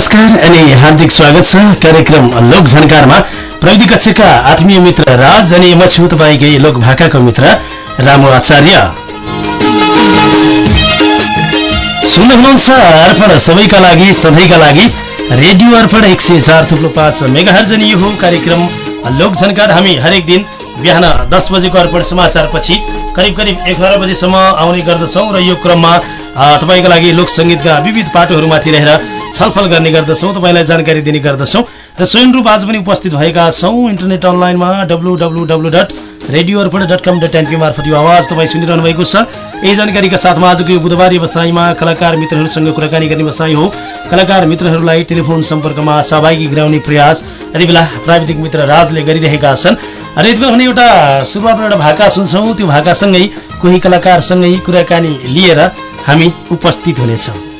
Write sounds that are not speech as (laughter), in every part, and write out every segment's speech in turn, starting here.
नमस्कार अनि हार्दिक स्वागत छ कार्यक्रम लोक झन्कारमा। प्रविधि कक्षका आत्मीय मित्र राज अनि म छु तपाईँकै लोक भाकाको मित्र रामु आचार्य। सुन्नु हुनुहुन्छ अर्पण सबैका लागि सधैँका लागि। रेडियो अर्पण एक सय चार थुप्रो पाँच मेगाहर्ज अनि यो कार्यक्रम लोक झन्कार। हामी हरेक दिन बिहान दस बजेको अर्पण समाचारपछि करिब करिब एघार बजीसम्म आउने गर्दछौँ र यो क्रममा तपाईँको लागि लोक सङ्गीतका विविध पाटोहरूमाथि रहेर छलफल गर्ने गर्दछौँ तपाईँलाई जानकारी दिने गर्दछौँ र स्वयं रूप आज पनि उपस्थित भएका छौँ इन्टरनेट अनलाइनमा W W W dot radio Arpan dot com dot NP मार्फत यो आवाज तपाईँ सुनिरहनु भएको छ। यही जानकारीका साथमा आजको यो बुधबार व्यवसायमा कलाकार मित्रहरूसँग कुराकानी गर्ने व्यवसाय हो। कलाकार मित्रहरूलाई टेलिफोन सम्पर्कमा सहभागी गराउने प्रयास यति बेला प्राविधिक मित्र राजले गरिरहेका छन्। र यति बेला भने एउटा सुरुवातमा एउटा भाका सुन्छौँ त्यो भाकासँगै कोही कलाकारसँगै कुराकानी लिएर हामी उपस्थित हुनेछौँ।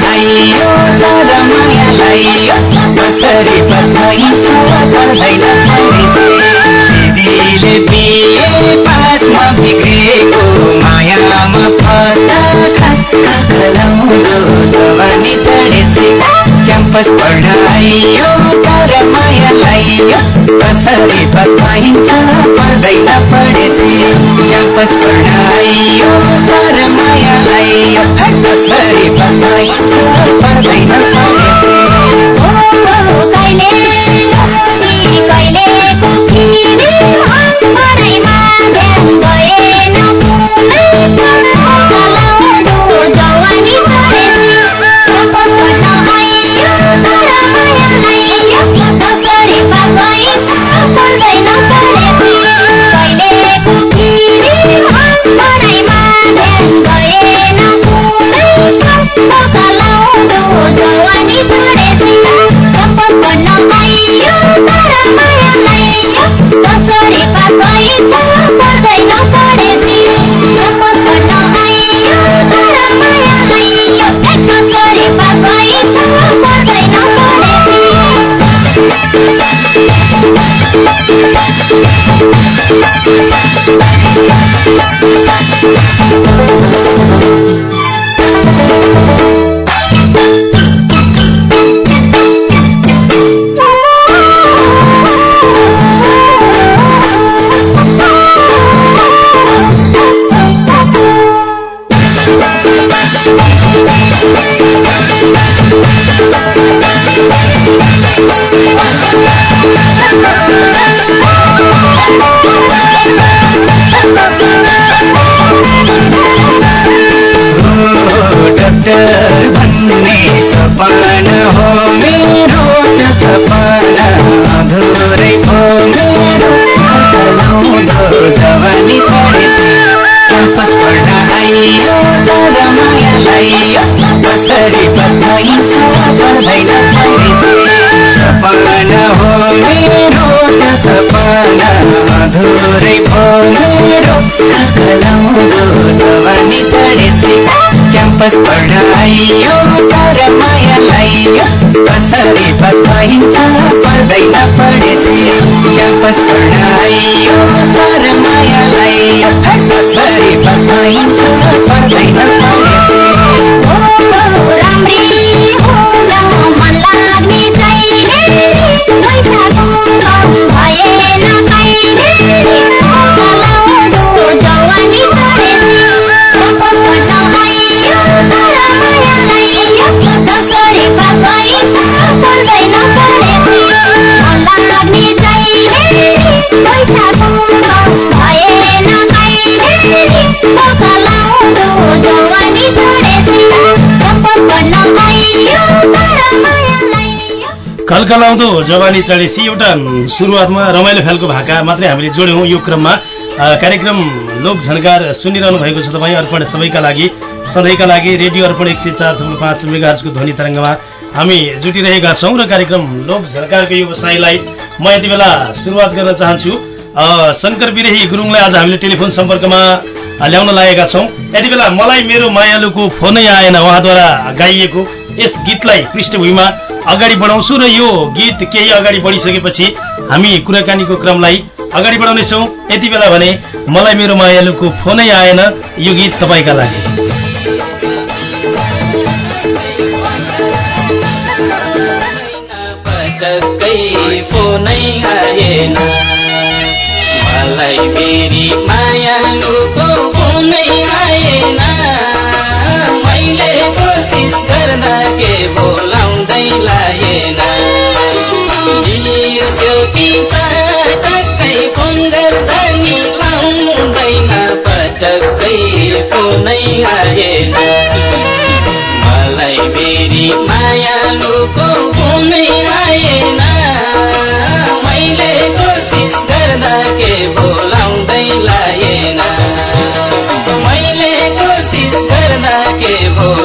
क्याम्पस पढाइयो तर मायालाई कसरी बताइन्छ? पढ्दैन पढेसी। क्याम्पस पढाइयो तर मायालाई कसरी बताइन्छ? पढ्दैन पढेसी। कहिले कलकलाउँदो जवानी चढेसी एउटा सुरुवातमा रमाइलो खालको भाका मात्रै हामीले जोड्यौँ। यो क्रममा कार्यक्रम लोक झन्कार सुनिरहनु भएको छ तपाईँ अर्पण सबैका लागि। सधैँका लागि रेडियो अर्पण एक सय चार थुप्रो पाँच मेगार्सको ध्वनि तरङ्गमा हामी जुटिरहेका छौँ र कार्यक्रम लोक झन्कारको व्यवसायलाई म यति बेला सुरुवात गर्न चाहन्छु। शङ्कर विरेही गुरुङलाई आज हामीले टेलिफोन सम्पर्कमा ल्याउन लागेका छौँ। यति बेला मलाई मेरो मायालुको फोनै आएन उहाँद्वारा गाइएको यस गीतलाई पृष्ठभूमिमा अगाडि बढाउँछु र यो गीत केही अगाडि बढिसकेपछि हामी कुराकानीको क्रमलाई अगाडि बढाउनेछौँ। यति बेला भने मलाई मेरो मायालुको फोनै आएन यो गीत तपाईँका लागि। मलाई मेरी फोनै आएन मलाई मेरी मायालुको फोनै आएन मैले कोसिस गर्दा के बोलाउँदै लाएन मैले कोसिस गर्दा के बोलाउँदै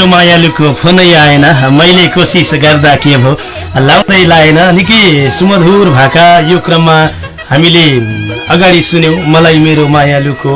मेरो मायालुको फोनै आएन मैले कोसिस गर्दा के भो लाउँदै लाएन निकै सुमधुर भाका यो क्रममा हामीले अगाडि सुन्यौँ मलाई मेरो मायालुको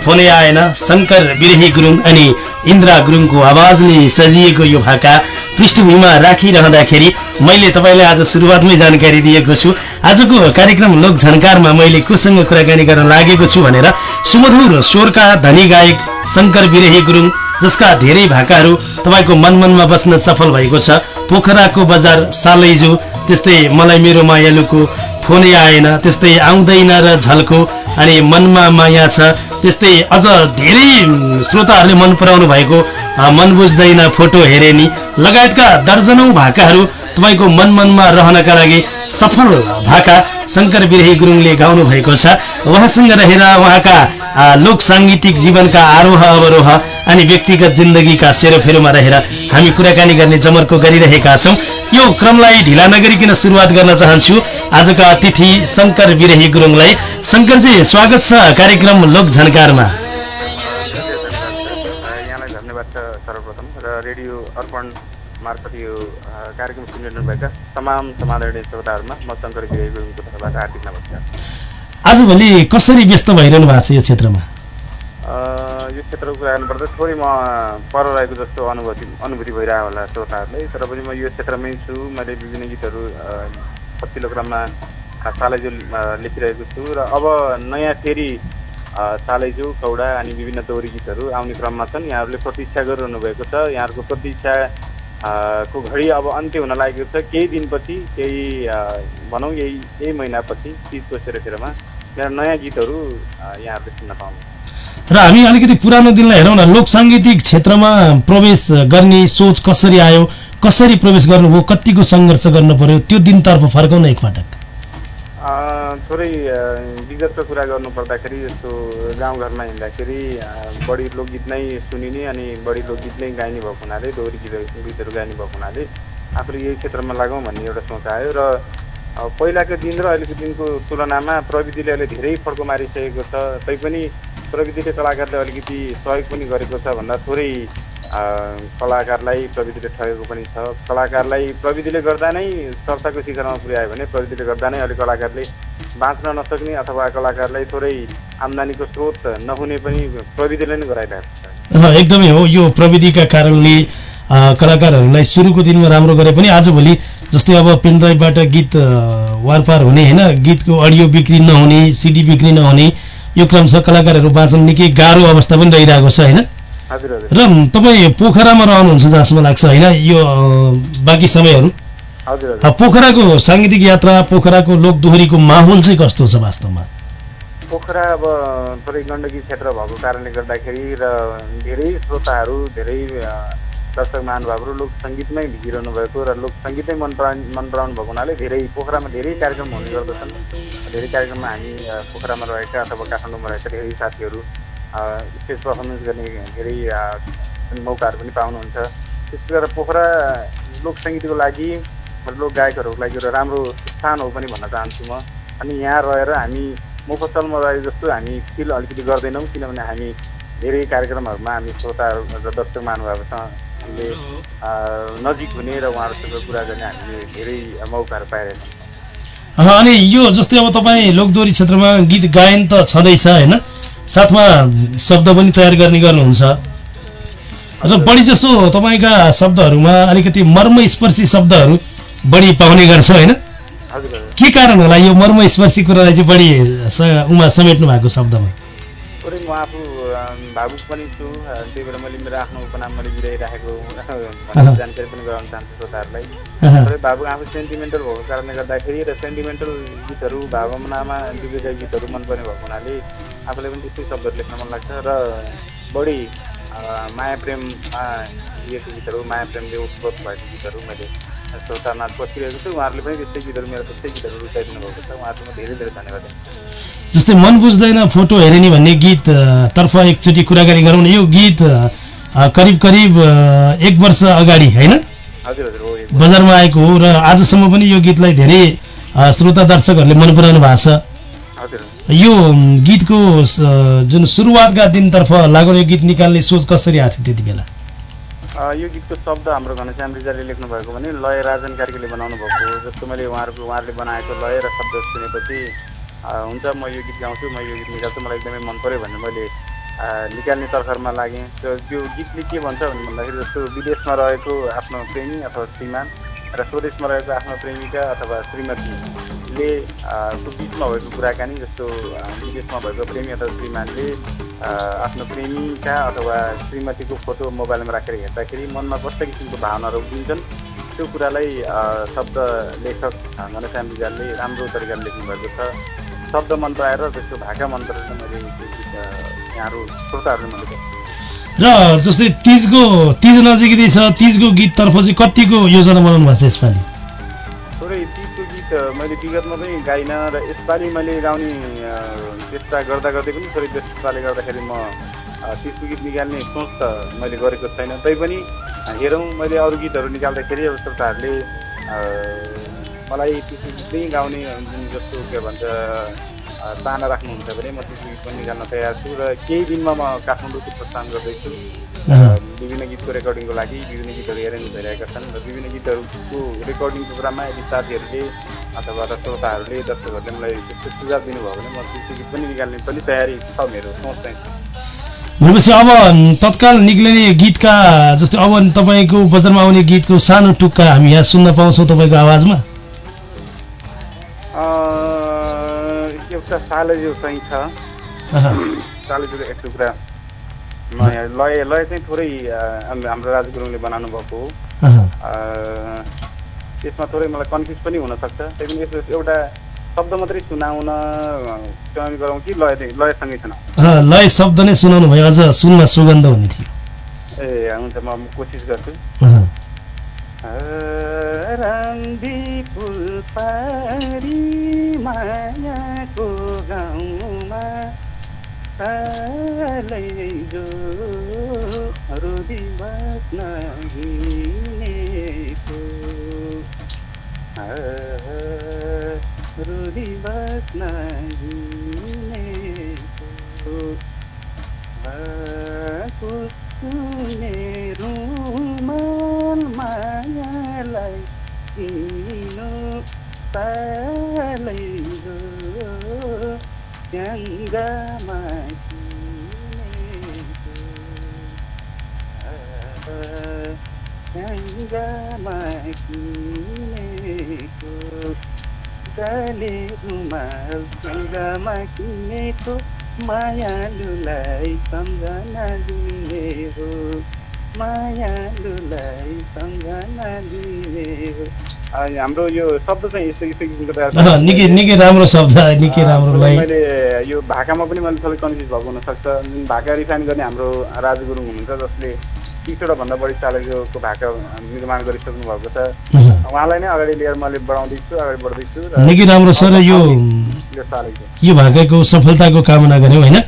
फोनै आएन शङ्कर विरही गुरुङ अनि इन्द्रा गुरुङको आवाजले सजिएको यो भाका पृष्ठभूमिमा राखिरहँदाखेरि मैले तपाईँलाई आज सुरुवातमै जानकारी दिएको छु आजको कार्यक्रम लोक झन्कारमा मैले कोसँग कुराकानी गर्न लागेको छु भनेर सुमधुर स्वरका धनी गायक शङ्कर विरही गुरुङ जसका धेरै भाकाहरू तपाईँको मनमनमा बस्न सफल भएको छ। पोखराको बजार सालैजो त्यस्तै मलाई मेरो मायालुको फोनै आएन त्यस्तै आउँदैन र झल्को अनि मनमा माया छ त्यस्तै अझ धेरै श्रोताहरूले मन पराउनु भएको मन बुझ्दैन फोटो हेरे नि लगायतका दर्जनौं भाकाहरू तपाईँको मन मनमा रहनका लागि सफल भाका शङ्कर विरही गुरुङले गाउनु भएको छ उहाँसँग रहेर उहाँका लोक साङ्गीतिक जीवनका आरोह अवरोह अनि व्यक्तिगत जिन्दगीका सेरोफेरोमा रहेर हामी कुराकानी गर्ने जमर्को गरिरहेका छौँ यो क्रमलाई ढिला नगरिकन सुरुवात गर्न चाहन्छु आजका अतिथि शङ्कर विरही गुरुङलाई शङ्करजी स्वागत छ कार्यक्रम लोक झन्कारमा धन्यवाद सर्वप्रथम र रेडियो अर्पण मार्फत यो कार्यक्रम सुनिरहनुभएका तमाम समादरणीय श्रोताहरूमा म शङ्कर विजय गुरुङको तर्फबाट हार्दिक नमस्कार। आजभोलि कसरी व्यस्त भइरहनु भएको छ यो क्षेत्रमा? यो क्षेत्रको कुरा गर्नुपर्दा थोरै म पर रहेको जस्तो अनुभूति अनुभूति भइरहेको होला श्रोताहरूलाई तर पनि म यो क्षेत्रमै छु। मैले विभिन्न गीतहरू पछिल्लो क्रममा सालैजो लेखिरहेको छु। र अब नयाँ फेरि सालैजो कौडा अनि विभिन्न दोहोरी गीतहरू आउने क्रममा छन्। यहाँहरूले प्रतीक्षा गरिरहनु भएको छ। यहाँहरूको प्रतीक्षा को घडी अब अन्त्य हुन लागेको छ। केही दिनपछि केही भनौँ यही यही महिनापछि तिजको सेरोफेरोमा यहाँ नयाँ गीतहरू यहाँहरूले सुन्न पाउनुहुन्छ। र हामी अलिकति पुरानो दिनलाई हेरौँ न। लोक साङ्गीतिक क्षेत्रमा प्रवेश गर्ने सोच कसरी आयो कसरी प्रवेश गर्नुभयो कतिको सङ्घर्ष गर्नु पर्यो त्यो दिनतर्फ फर्काउन एकपटक थोरै विगतको कुरा गर्नु पर्दाखेरि जस्तो गाउँघरमा हिँड्दाखेरि बढी लोकगीत नै सुनिने अनि बढी लोकगीत नै गाइने भएको हुनाले दोहोरी गीतहरू गीतहरू गाइने भएको हुनाले आफूले यही क्षेत्रमा लागौँ भन्ने एउटा सोच आयो र पहिलाको दिन र अहिलेको दिनको तुलनामा प्रविधिले अहिले धेरै फड्को मारिसकेको छ। तैपनि प्रविधिले कलाकारले अलिकति सहयोग पनि गरेको छ भन्दा थोरै कलाकारलाई प्रविधिले ठगेको पनि छ। कलाकारलाई प्रविधिले गर्दा नै चर्चाको शिखरमा पुर्यायो भने प्रविधिले गर्दा नै अहिले कलाकारले बाँच्न नसक्ने अथवा कलाकारलाई थोरै आम्दानीको स्रोत नहुने पनि प्रविधिले नै गराइरहेको छ। एकदमै हो। यो प्रविधिका कारणले कलाकारहरूलाई सुरुको दिनमा राम्रो गरे पनि आजभोलि जस्तै अब पेनड्राइभबाट गीत वारपार हुने होइन? गीतको अडियो बिक्री नहुने सिडी बिक्री नहुने यो क्रम छ कलाकारहरू बाँच्न निकै गाह्रो अवस्था पनि रहिरहेको छ होइन? र तपाईँ पोखरामा रहनुहुन्छ जहाँसम्म लाग्छ होइन? यो बाँकी समयहरू। पोखराको साङ्गीतिक यात्रा पोखराको लोकदोहोरीको माहौल चाहिँ कस्तो छ वास्तवमा? पोखरा अब थोरै गण्डकी क्षेत्र भएको कारणले गर्दाखेरि र धेरै श्रोताहरू धेरै दर्शक महानुभावहरू लोक सङ्गीतमै भिजिरहनु भएको र लोक सङ्गीतमै मन पराउने मन पराउनु भएको हुनाले धेरै पोखरामा धेरै कार्यक्रम हुने गर्दछन्। धेरै कार्यक्रममा हामी पोखरामा रहेका अथवा काठमाडौँमा रहेका धेरै साथीहरू स्टेज पर्फर्मेन्स गर्ने धेरै मौकाहरू पनि पाउनुहुन्छ। त्यसो गरेर पोखरा लोक सङ्गीतको लागि लोक गायकहरूको लागि एउटा राम्रो स्थान हो पनि भन्न चाहन्छु म। अनि यहाँ रहेर हामी मुफसलमा रहे जस्तो हामी फिल अलिकति गर्दैनौँ किनभने हामी धेरै कार्यक्रमहरूमा हामी श्रोताहरू र दर्शक महानुभावसँगले अ, नजिक हुने र उहाँहरूसँग कुरा गर्ने हामीले धेरै मौकाहरू पाइरहेका छौँ अँ, अनि यो जस्तै अब तपाईँ लोकदोहोरी क्षेत्रमा गीत गायन त छँदैछ होइन? साथमा शब्द पनि तयार गर्ने गर्नुहुन्छ। र बढी जसो तपाईँका शब्दहरूमा अलिकति मर्मस्पर्शी शब्दहरू बढी पाउने गर्छ होइन? के कारण होला यो मर्मस्पर्शी कुरालाई चाहिँ बढी उमा समेट्नु भएको शब्दमा? थोरै म आफू भावुक पनि छु त्यही भएर मैले मेरो आफ्नो उपनाम मैले बिराइराखेको जानकारी पनि गराउन चाहन्छु श्रोताहरूलाई। थोरै भावुक आफू सेन्टिमेन्टल भएको कारणले गर्दाखेरि र सेन्टिमेन्टल गीतहरू भावनामा डुबेका गीतहरू मनपर्ने भएको हुनाले आफूलाई पनि त्यस्तै शब्दहरू लेख्न मन लाग्छ र बढी माया प्रेममा लिएको गीतहरू माया प्रेमले उत्प्रोत भएको गीतहरू मैले श्रोतामाझ पसिरहेको छु। उहाँहरूले पनि त्यस्तै गीतहरू मेरो त्यस्तै गीतहरू रुचाइदिनु भएको छ। उहाँहरूलाई म धेरै धेरै धन्यवाद। जस्तै मन बुझ्दैन फोटो हेरे नि भन्ने गीत अ, तर्फ एकचोटि कुराकानी गरौँ न यो गीत करिब करिब एक वर्ष अगाडि होइन? बजारमा आएको हो र आजसम्म पनि यो गीतलाई धेरै श्रोता दर्शकहरूले मन पराउनु भएको छ। हजुर। यो गीतको जुन सुरुवातका दिनतर्फ लागु यो गीत निकाल्ने सोच कसरी आएको थियो त्यति बेला? यो गीतको शब्द हाम्रो घनश्याम रिजालले लेख्नु भएको भने लय राजन कार्कीले बनाउनु भएको जस्तो मैले उहाँहरूको उहाँहरूले बनाएको लय र शब्द सुनेपछि हुन्छ म यो गीत गाउँछु म यो गीत निकाल्छु मलाई एकदमै मन पऱ्यो भनेर मैले निकाल्ने तर्खरमा लागेँ। त्यो गीतले के भन्छ भने भन्दाखेरि जस्तो विदेशमा रहेको आफ्नो प्रेमी अथवा श्रीमान र स्वदेशमा रहेको आफ्नो प्रेमिका अथवा श्रीमतीले बिचमा भएको कुराकानी जस्तो विदेशमा भएको प्रेमी अथवा श्रीमानले आफ्नो प्रेमिका अथवा श्रीमतीको फोटो मोबाइलमा राखेर हेर्दाखेरि मनमा कस्तो किसिमको भावनाहरू उठिन्छन् त्यो कुरालाई शब्द लेखक घनश्याम रिजालले राम्रो तरिकाले लेख्नु भएको छ। शब्द मन पराएर त्यसको भाका मन पराएर मैले यहाँहरू श्रोताहरूले मैले र जस्तै तिजको तिज नजिकै छ तिजको गीततर्फ चाहिँ कतिको योजना बनाउनु भएको छ यसपालि? थोरै तिजको गीत मैले विगतमा पनि गाइनँ र यसपालि मैले गाउने चेष्टा गर्दा गर्दै पनि थोरै व्यस्तताले गर्दाखेरि म तिजको गीत निकाल्ने सोच त मैले गरेको छैन। तैपनि हेरौँ मैले अरू गीतहरू निकाल्दाखेरि अब श्रोताहरूले मलाई तिजको गीत नै गाउने जस्तो के भन्छ चाहना राख्नुहुन्छ भने म तिजको गीत पनि निकाल्न तयार छु र केही दिनमा म काठमाडौँको प्रस्थान गर्दैछु। विभिन्न गीतको रेकर्डिङको लागि विभिन्न गीतहरू एरेन्ज भइरहेका छन् र विभिन्न गीतहरूको रेकर्डिङको क्रममा यदि साथीहरूले अथवा श्रोताहरूले दर्शकहरूले मलाई त्यस्तो सुझाव दिनुभयो भने म तिजको गीत पनि निकाल्ने पनि तयारी छ मेरो सोच चाहिँ। भनेपछि अब तत्काल निक्लिने गीतका जस्तै अब तपाईँको बजारमा आउने गीतको सानो टुक्का हामी यहाँ सुन्न पाउँछौँ तपाईँको आवाजमा। एउटा सालजो चाहिँ छ चालिसको एक टुक्रा लय लय चाहिँ थोरै हाम्रो राजु गुरुङले बनाउनु भएको हो। त्यसमा थोरै मलाई कन्फ्युज पनि हुनसक्छ त्यही पनि यसो एउटा शब्द मात्रै सुनाउन गरौँ कि लय चाहिँ लयसँगै सुनाउँ? लय शब्द नै सुनाउनु भयो। अझ सुनमा सुगन्ध हुने थियो। ए हुन्छ म कोसिस गर्छु। अहँ, रन्दी फुल पारी मायाको गाउँमा कालैजो रुदी बस्न हिँडेको रुदी बस्न हिँडेको कुसुमे रुमाल मायालाई किनो पालैगो च्याङ्गामा किनेको च्याङ्गामा किनेको काले रुमाल च्याङ्गामा हाम्रो यो शब्द चाहिँ यस्तो यस्तो किसिमको तयार (laughs) निकै निकै राम्रो शब्द निकै राम्रो मैले यो भाकामा पनि मैले थोरै कन्फ्युज भएको हुनसक्छ। जुन भाका रिफाइन गर्ने हाम्रो राजु गुरुङ हुनुहुन्छ जसले तिसवटा भन्दा बढी चालको भाका निर्माण गरिसक्नु भएको छ। उहाँलाई नै अगाडि लिएर मैले बढाउँदैछु अगाडि बढ्दैछु निकै राम्रो छ र यो यो भाकाको सफलताको कामना गऱ्यौँ होइन?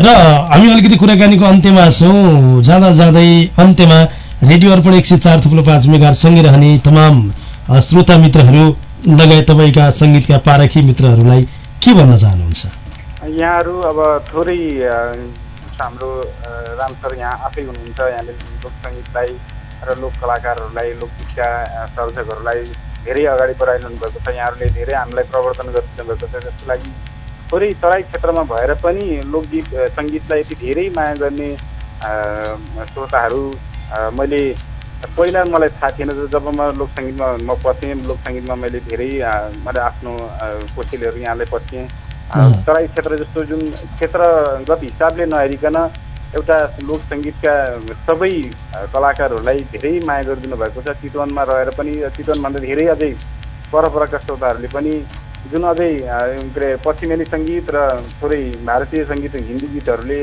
र हामी अलिकति कुराकानीको अन्त्यमा छौँ। जाँदा जाँदै अन्त्यमा रेडियो अर्पण एक सय चार थुप्रो पाँच मेगासँगै रहने तमाम श्रोता मित्रहरू लगायत तपाईँका सङ्गीतका पारखी मित्रहरूलाई के भन्न चाहनुहुन्छ? यहाँहरू अब थोरै हाम्रो राम सर यहाँ आफै हुनुहुन्छ। यहाँले लोक सङ्गीतलाई र लोक कलाकारहरूलाई लोकगीतका सर्जकहरूलाई धेरै अगाडि बढाइरहनु भएको छ। यहाँहरूले धेरै हामीलाई प्रवर्तन गरिदिनु भएको छ। त्यसको लागि थोरै तराई क्षेत्रमा भएर पनि लोकगीत सङ्गीतलाई यति धेरै माया गर्ने श्रोताहरू मैले पहिला मलाई थाहा थिएन जब म लोक सङ्गीतमा म पसेँ लोक सङ्गीतमा मैले धेरै मैले आफ्नो कोसेलीहरू यहाँलाई पसेँ अ, अँ। तराई क्षेत्र जस्तो जुन क्षेत्रगत हिसाबले नहेरिकन एउटा लोक सङ्गीतका सबै कलाकारहरूलाई धेरै माया गरिदिनु भएको छ चितवनमा रहेर पनि चितवनभन्दा धेरै अझै परपरका श्रोताहरूले पनि जुन अझै के अरे पश्चिमेली सङ्गीत र थोरै भारतीय सङ्गीत हिन्दी गीतहरूले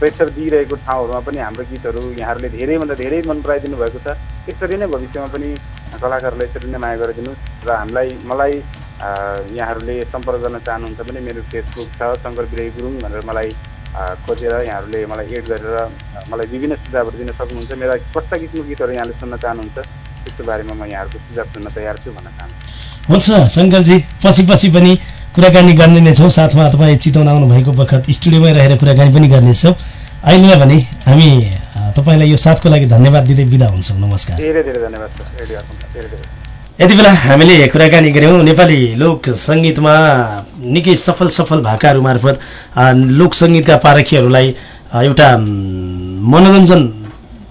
प्रेसर दिइरहेको ठाउँहरूमा पनि हाम्रो गीतहरू यहाँहरूले धेरैभन्दा धेरै मन पराइदिनु भएको छ। यसरी नै भविष्यमा पनि कलाकारहरूलाई यसरी नै माया गरिदिनुहोस् र हामीलाई मलाई यहाँहरूले सम्पर्क गर्न चाहनुहुन्छ भने मेरो फेसबुक छ शङ्कर विरही गुरुङ भनेर मलाई खोजेर यहाँहरूले मलाई एड गरेर मलाई विभिन्न सुझावहरू दिन सक्नुहुन्छ। मेरा कस्ता किसिमको गीतहरू यहाँले सुन्न चाहनुहुन्छ। त्यसको बारेमा म यहाँहरूको सुझाव सुन्न तयार छु भन्न चाहन्छु। हुन्छ शङ्करजी। पछि पछि पनि कुराकानी गर्ने नै छौँ। साथमा तपाईँ चितवन आउनु भएको बखत स्टुडियोमै रहेर कुराकानी पनि गर्नेछौँ अहिलेलाई भने हामी तपाईँलाई यो साथको लागि धन्यवाद दिँदै बिदा हुन्छौँ। नमस्कार। यति बेला हामीले कुराकानी गऱ्यौँ नेपाली लोक सङ्गीतमा निकै सफल सफल भाकाहरू मार्फत लोक सङ्गीतका पारखीहरूलाई एउटा मनोरञ्जन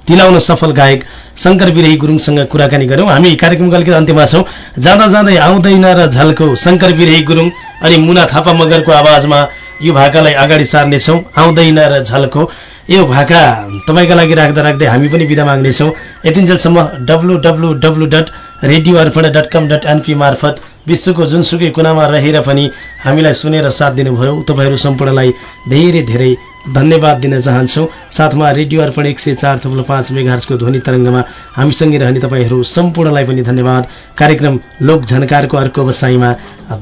दिलाउन सफल गायक शङ्कर विरही गुरुङसँग कुराकानी गऱ्यौँ हामी कार्यक्रमको अलिकति अन्त्यमा छौँ। जाँदा जाँदै आउँदैन र झल्को शङ्कर विरही गुरुङ अनि मुना थापा मगरको आवाजमा यो भाकालाई अगाडि सार्नेछौँ। आउँदैन र झल्को यो भाका तपाईँका लागि राख्दा राख्दै हामी पनि बिदा माग्नेछौँ। यतिन्जेलसम्म W W W dot radio Arpan dot com dot NP मार्फत विश्वको जुनसुकै कुनामा रहेर पनि हामीलाई सुनेर साथ दिनुभयो। तपाईँहरू सम्पूर्णलाई धेरै धेरै धन्यवाद दिन चाहन्छौँ। साथमा रेडियो अर्पण एक सय चार थप्लो पाँच मेघार्सको ध्वनि तरङ्गमा हामीसँगै रहने तपाईँहरू सम्पूर्णलाई पनि धन्यवाद। कार्यक्रम लोक झन्कारको अर्को बसाइमा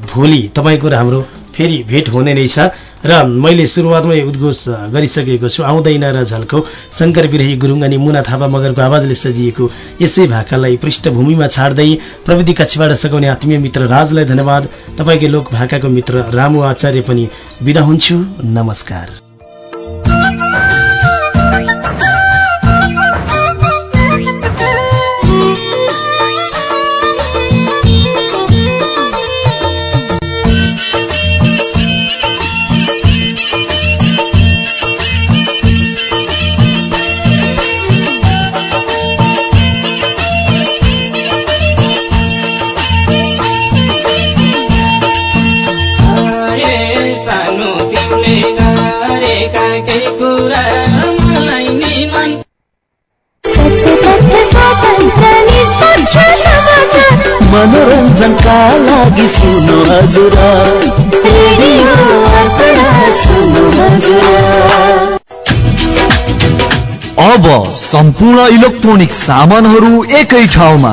भोलि तपाईँको र हाम्रो फेरि भेट हुने नै छ र मैले सुरुवातमै उद्घोष गरिसकेको छु। आउँदैन र झल्को। शङ्कर विरही गुरुङ अनि मुना थापा मगरको आवाजले सजिएको यसै भाकालाई पृष्ठभूमिमा छाड्दै प्रविधि कक्षबाट सघाउने आत्मीय मित्र राजुलाई धन्यवाद। तपाईँकै लोक भाकाको मित्र रामु आचार्य पनि बिदा हुन्छु। नमस्कार। मनका लागि सुन्नु हजुर हजुर। अब सम्पूर्ण इलेक्ट्रोनिक सामानहरू एकै ठाउँमा।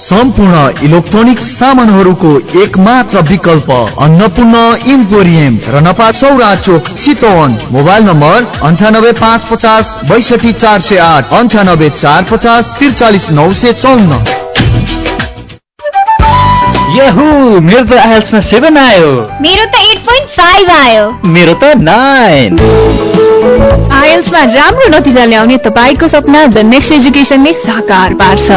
सम्पूर्ण इलेक्ट्रोनिक सामानहरूको एक मात्र विकल्प अन्नपूर्ण इम्पोरियम रनपा चौरा चोक चितवन। मोबाइल नम्बर अन्ठानब्बे पाँच पचास बैसठी चार सय आठ अन्ठानब्बे चार पचास त्रिचालिस नौ सय चौन्न। यहु मेरो त आइएल्समा सेभेन आयो। मेरो त एट पोइन्ट फाइभ आयो। मेरो त नाइन। आइएल्समा राम्रो नतिजा ल्याउने तपाईँको सपना द नेक्स्ट एजुकेसनले साकार पार्छ।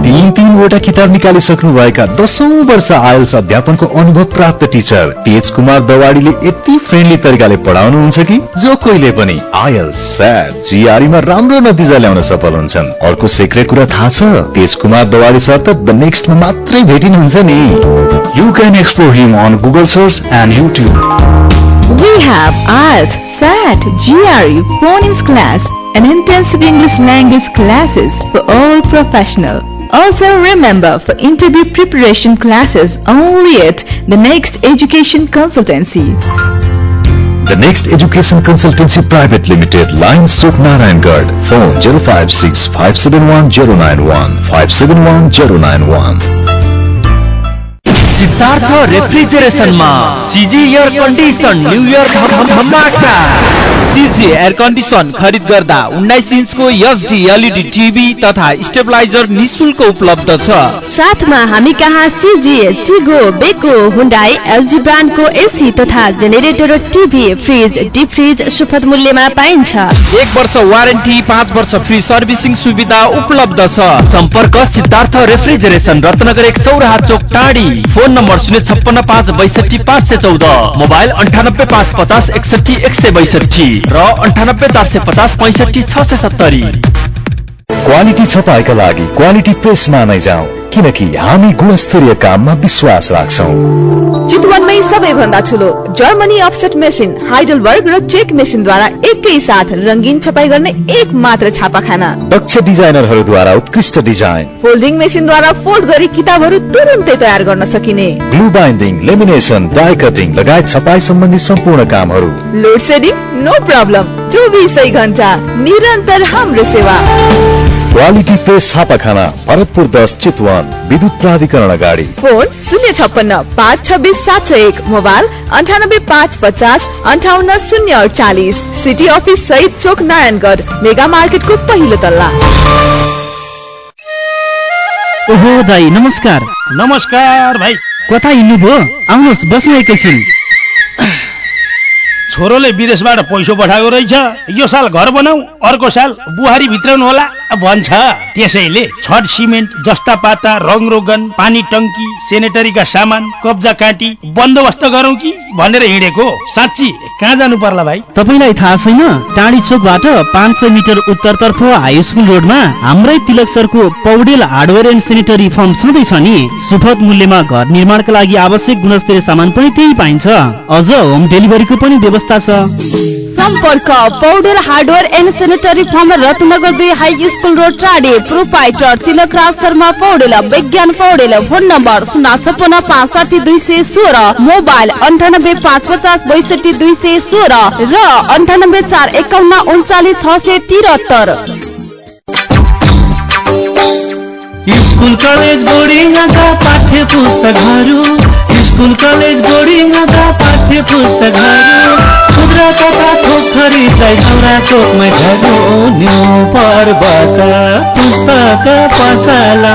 तीन तीनवटा किताब निकालिसक्नुभएका दसौँ वर्ष आइएल्स अध्यापनको अनुभव प्राप्त टिचर तेज कुमार दवाडीले यति फ्रेन्डली तरिकाले पढाउनुहुन्छ कि जो कोहीले पनि आइएल्स स्याट जिआरईमा राम्रो नतिजा ल्याउन सफल हुन्छन्। अर्को सेक्रेट कुरा थाहा छ तेज कुमार दवाडी सर त द नेक्स्टमा मात्रै भेटिनुहुन्छ नि। You can explore him on Google search and YouTube We have IELTS, SAT, GRE, phonics class, and intensive English language classes for all professional. Also remember for interview preparation classes only at the Next Education Consultancy. The Next Education Consultancy Private Limited, Line Suk Narayangarh, phone 056 571 091 571 091. Siddhartha रेफ्रिजरेसनमा CG air condition new year धमाका CG air condition खरिद गर्दा उन्नाइस इन्चको HD LED TV तथा stabiliser निशुल्क उपलब्ध छ। साथमा हामी कहाँ CG Chigo Beko Hyundai LG ब्रान्डको एसी तथा generator TV fridge deep fridge सुपथ मूल्यमा पाइन्छ। एक वर्ष वारेन्टी पाँच वर्ष फ्री सर्भिसिङ सुविधा उपलब्ध छ। सम्पर्क सिद्धार्थ रेफ्रिजरेसन रत्नगर एक चौराहा चोक टाढी। फोन नम्बर शून्य छप्पन्न पाँच बैसठी पाँच सय चौध। मोबाइल अन्ठानब्बे पाँच पचास एकसठी एक सय बैसठी र अन्ठानब्बे चार सय पचास पैँसठी छ सय सत्तरी। क्वालिटी छपाईका लागि क्वालिटी प्रेसमा नै जाउँ किनकि हामी गुणस्तरीय काममा विश्वास राख्छौँ। चितवनमै सबैभन्दा ठुलो जर्मनी अफसेट मेसिन हाइडलबर्ग र चेक मेसिनद्वारा एकै साथ रङ्गीन छपाई गर्ने एक मात्र छापाखाना। दक्ष डिजाइनरहरूद्वारा उत्कृष्ट डिजाइन। फोल्डिङ मेसिनद्वारा फोल्ड गरी किताबहरू तुरुन्तै तयार गर्न सकिने। Glue binding lamination die cutting लगायत छपाई सम्बन्धी सम्पूर्ण कामहरू। लोड सेडिङ नो प्रब्लम चौबिसै घन्टा निरन्तर हाम्रो सेवा। क्वालिटी प्रेस छापाखाना भरतपुर दस चितवन विद्युत प्राधिकरण अगाडि। फोन शून्य छप्पन्न पाँच छब्बिस सात सय एक मोबाइल अन्ठानब्बे पाँच पचास अन्ठाउन्न शून्य अडचालिस। सिटी अफिस सहित चोक नारायणगढ मेगा मार्केटको पहिलो तल्ला। ओहो दाई नमस्कार। नमस्कार भाइ। कता हिँड्नुभयो? आउनुहोस् बस्नु एकैछिन छोरोले विदेशबाट पैसो पठाएको रहेछ। यो साल घर बनाऊ अर्को साल बुहारी भित्राउनु होला भन्छ। त्यसैले छड सिमेन्ट जस्ता पाता रङ रोगन पानी टङ्की सेनेटरीका सामान कब्जा काँटी बन्दोबस्त गरौँ कि भनेर हिँडेको? साँच्ची कहाँ जानु पर्ला भाइ? तपाईँलाई थाहा छैन टाढी चोकबाट पाँच सय मिटर उत्तरतर्फ हाई स्कुल रोडमा हाम्रै तिलक सरको Paudel hardware and sanitary firm छँदैछ नि। सुपथ मूल्यमा घर निर्माणका लागि आवश्यक गुणस्तरीय सामान पनि त्यही पाइन्छ। अझ होम डेलिभरीको पनि व्यवस्था छ। सम्पर्क Paudel hardware and sanitary firm Ratnanagar दुई हाई स्कुल रोड टाढे proprietor Tilak Raj Sharma Paudel Bigyan Paudel phone number शून्य छप्पन्न पाँच साठी दुई सय सोह्र मोबाइल अन्ठानब्बे पाँच पचास बैसठी दुई सय सोह्र र अन्ठानब्बे चार एकाउन्न उन्चालिस छ सय तिहत्तर। स्कुल कलेज बोर्डिङका पाठ्य पुस्तकहरू स्कुल कलेज बोर्डिङका पाठ्य पुस्तकहरू खुद्रा तथा थोक खरिदलाई सौरा चोकमै झर्नु न्यु पर्वत पुस्तक पसला।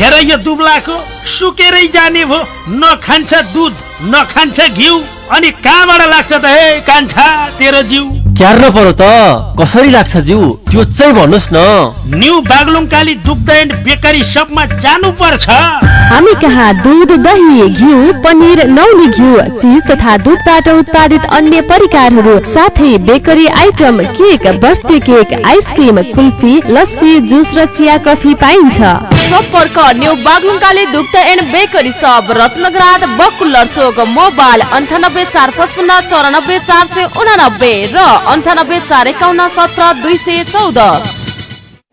हेर यो दुब्लाको सुकेरै जाने भो न खान्छ दुध न खान्छ घिउ अनि कहाँबाट लाग्छ त हे कान्छा तेरो जिउ? क्यार्न पर्यो त। कसरी लाग्छ जिउ? त्यो चाहिँ भन्नुहोस् न। न्यू बागलुङ काली दुग्ध एन्ड बेकरी सपमा जानु पर्छ हामी कहाँ दुध दही घिउ पनिर नौनी घिउ चिज तथा दुधबाट उत्पादित अन्य परिकारहरू साथै bakery item cake birthday cake ice cream kulfi lassi juice र चिया कफी पाइन्छ। सम्पर्क न्यू बागलुङकाली दुग्ध एन्ड बेकरी सप रत्नगराज बकुल्लर चोक मोबाइल अन्ठानब्बे चार पचपन्न चौरानब्बे चार सय उनानब्बे र अन्ठानब्बे चार एकाउन्न सत्र दुई सय चौध।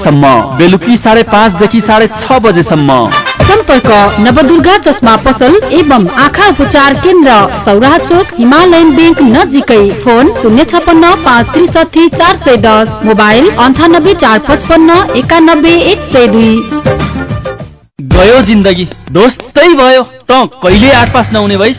बजेसम्म। बेलुकी साढे पाँचदेखि साढे छ बजेसम्म। सम्पर्क नवदुर्गा चस्मा पसल एवं आँखा उपचार केन्द्र सौराहा चोक हिमालयन ब्याङ्क नजिकै। फोन शून्य छपन्न पाँच त्रिसठी चार सय दस। मोबाइल अन्ठानब्बे चार पचपन्न एकानब्बे एक सय दुई। गयो जिन्दगी। दोस्तै भयो। त कहिले आठ पास नहुने भइस?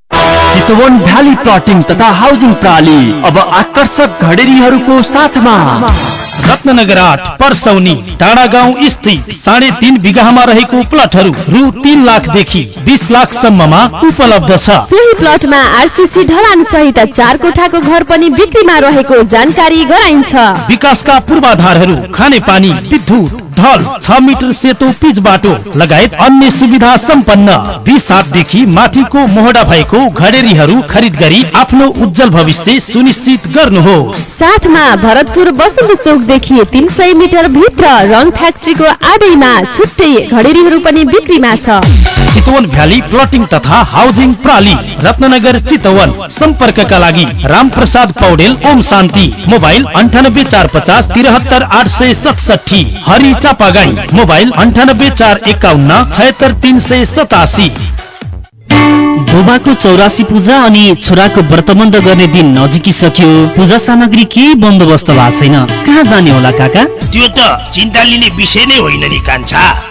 चितवन भ्याली प्लटिङ तथा हाउसिङ प्रणाली अब आकर्षक घडेरीहरूको साथमा। रत्नगर आठ पर्सौनी टाढा गाउँ स्थित साढे तीन बिघामा रहेको प्लटहरू रु तीन लाखदेखि बिस लाखसम्ममा उपलब्ध छ। सोही प्लटमा आरसिसी ढलान सहित चार कोठाको घर पनि बिक्रीमा रहेको जानकारी गराइन्छ। विकासका पूर्वाधारहरू खाने पानी विद्युत ढल छ मिटर सेतो पिच बाटो लगायत अन्य सुविधा सम्पन्न। बिस सातदेखि माथिको मोहडा भएको घडेरीहरू खरिद गरी आफ्नो उज्जवल भविष्य सुनिश्चित गर्नुहोस्। साथमा भरतपुर बसन्त चौकदेखि तिन सय मिटर भित्र रङ फ्याक्ट्रीको आडैमा छुट्टै घडेरीहरू पनि बिक्रीमा छ। चितवन भ्याली प्लटिङ तथा हाउसिङ प्रणाली रत्नगर चितवन। सम्पर्कका लागि राम प्रसाद पौडेल ओम शान्ति। मोबाइल अन्ठानब्बे चार पचास तिरहत्तर आठ सय सतसठी हरि चापागाई। मोबाइल अन्ठानब्बे चार एकाउन्न छयत्तर तिन सय सतासी। बुबाको चौरासी पूजा अनि छोराको व्रतबन्ध गर्ने दिन नजिकिसक्यो पूजा सामग्री केही बन्दोबस्त भएको छैन। कहाँ जाने होला काका? त्यो त चिन्ता लिने विषय नै होइन नि कान्छा।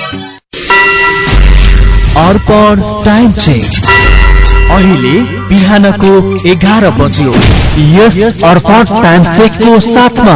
अर्पण टाइम चेक अहिले बिहानको एघार बज्यो। यस अर्पण टाइम चेकको साथमा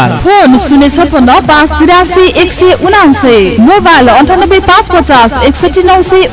फोन शून्य छप्पन्न पाँच तिरासी एक सय उनासे। मोबाइल अन्ठानब्बे पाँच पचास एकसठी नौ सय